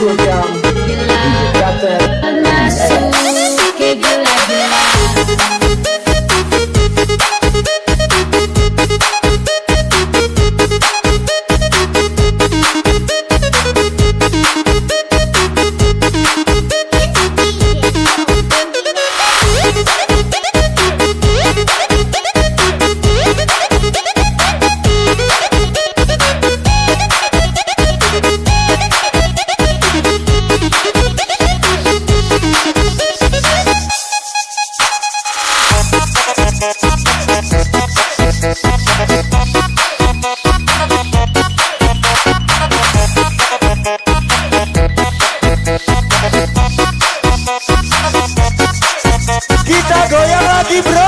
Please Libra.